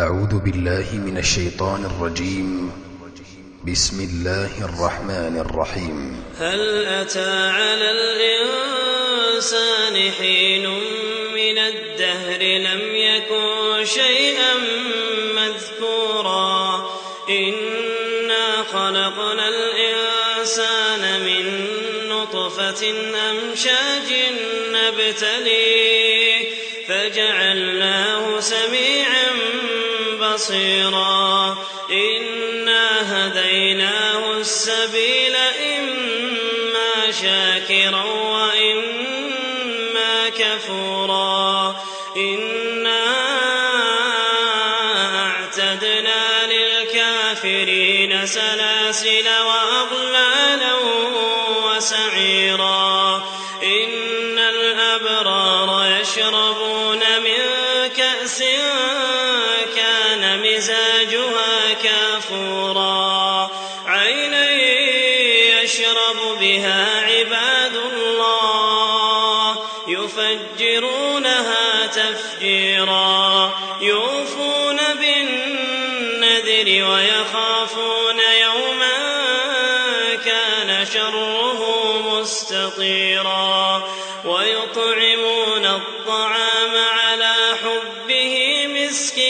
أعوذ بالله من الشيطان الرجيم. بسم الله الرحمن الرحيم. هل أتى على الإنسان حين من الدهر لم يكن شيئا مذكورا؟ إنا خلقنا الإنسان من نطفة أمشاج نبتليه فجعلناه سميعا بصيرا إنا هديناه السبيل إما شاكرا وإما كفورا. إنا أعتدنا للكافرين سلاسل وأغلالا وسعيرا. إن الأبرار يشربون من كأس مزاجها كافورا. عينا يشرب بها عباد الله. يفجرونها تفجيرا. يوفون بالنذر ويخافون يوما كان شره مستطيرا. ويطعمون الطعام على حبه مسكينا.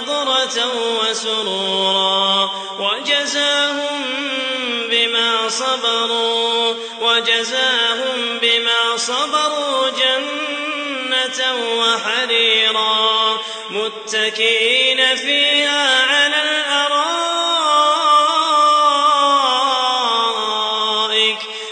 نضرة وسرورا وجزاهم بما صبروا وجزاهم بما صبروا جنة وحريرا متكئين فيها على الأرائك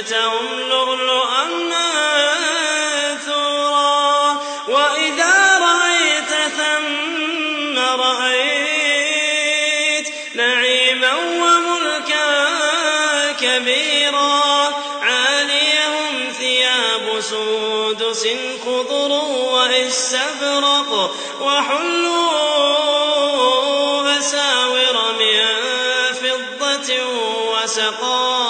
حسبتهم لؤلؤا منثورا وإذا رأيت ثم رأيت نعيما وملكا كبيرا. عاليهم ثياب سندس خضر وإستبرق وحلوا أساور من فضة وسقاهم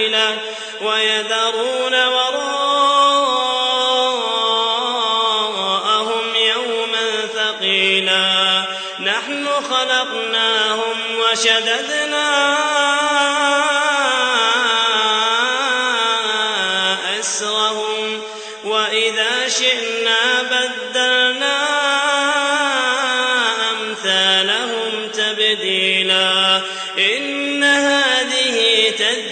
سبيلا ويذرون وراءهم يوما ثقيلا نحن خلقناهم وشددنا أسرهم وإذا شئنا بدلنا أمثالهم تبديلا إن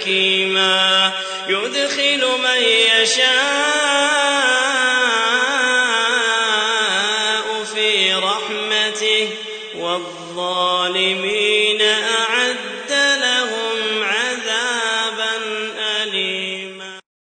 حكيما يدخل من يشاء في رحمته والظالمين أعلم